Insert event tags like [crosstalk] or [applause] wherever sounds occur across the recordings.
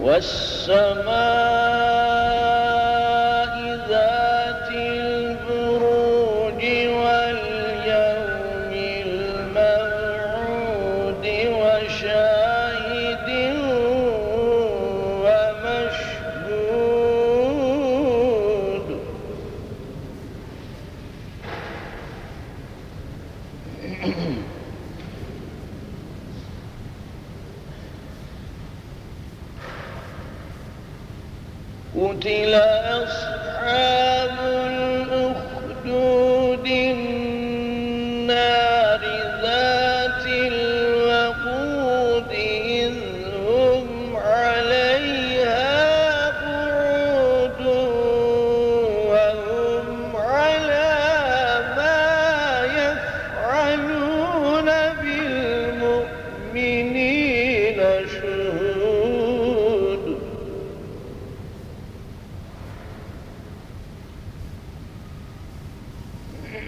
والسماء ذات البروج واليوم الموعود وشاهد ومشهود. قتل [clears throat] أصحاب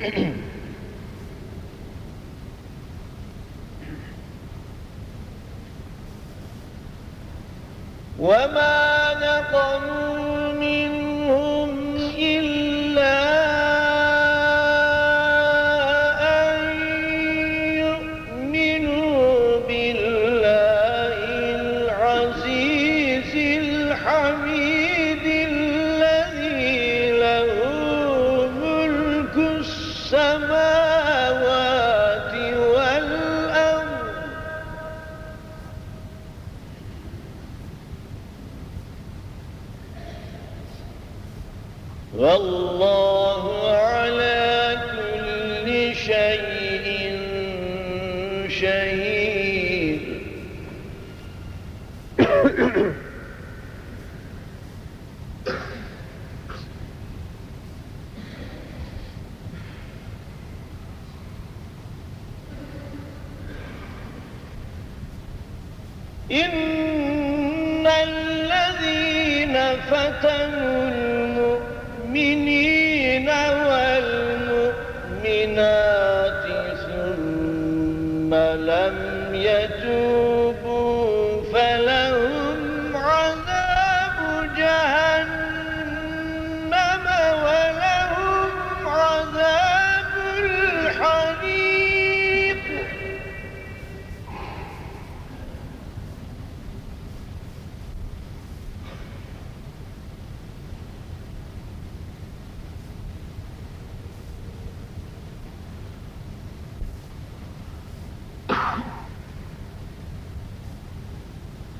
[clears throat] وما نقموا منهم إلا أن يؤمنوا بالله العزيز الحميد والله على كل شيء شهيد. إن الذين فتنوا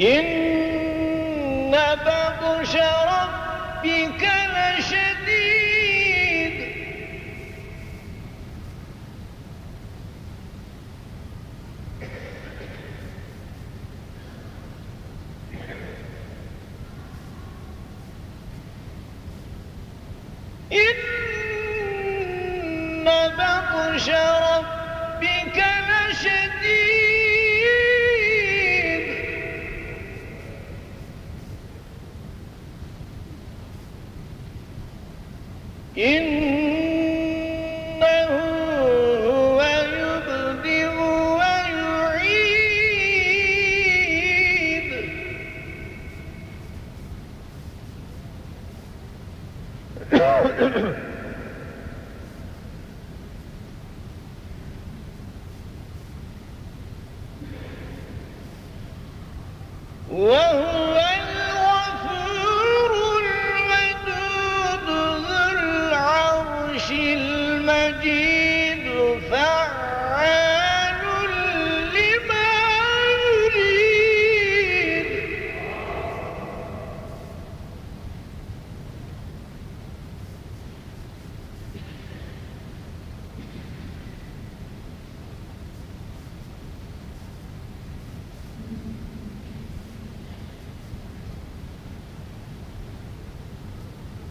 إن بطش ربك لشديد. إن بطش ربك لشديد. إنه هو يبدئ ويعيد [clears throat] وهو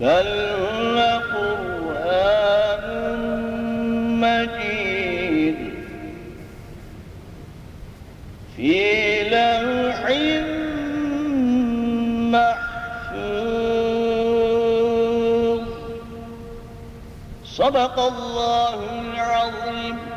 بل قرآن مجيد في لوح محفوظ صدق الله العظيم